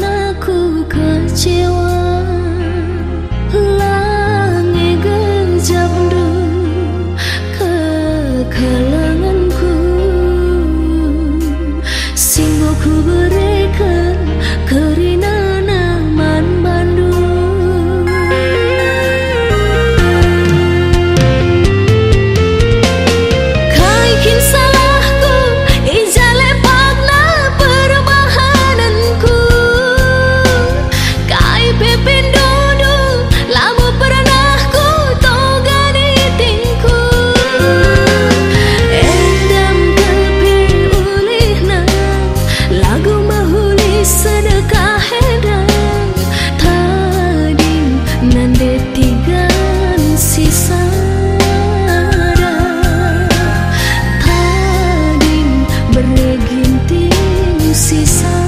那苦可解我。Jesus.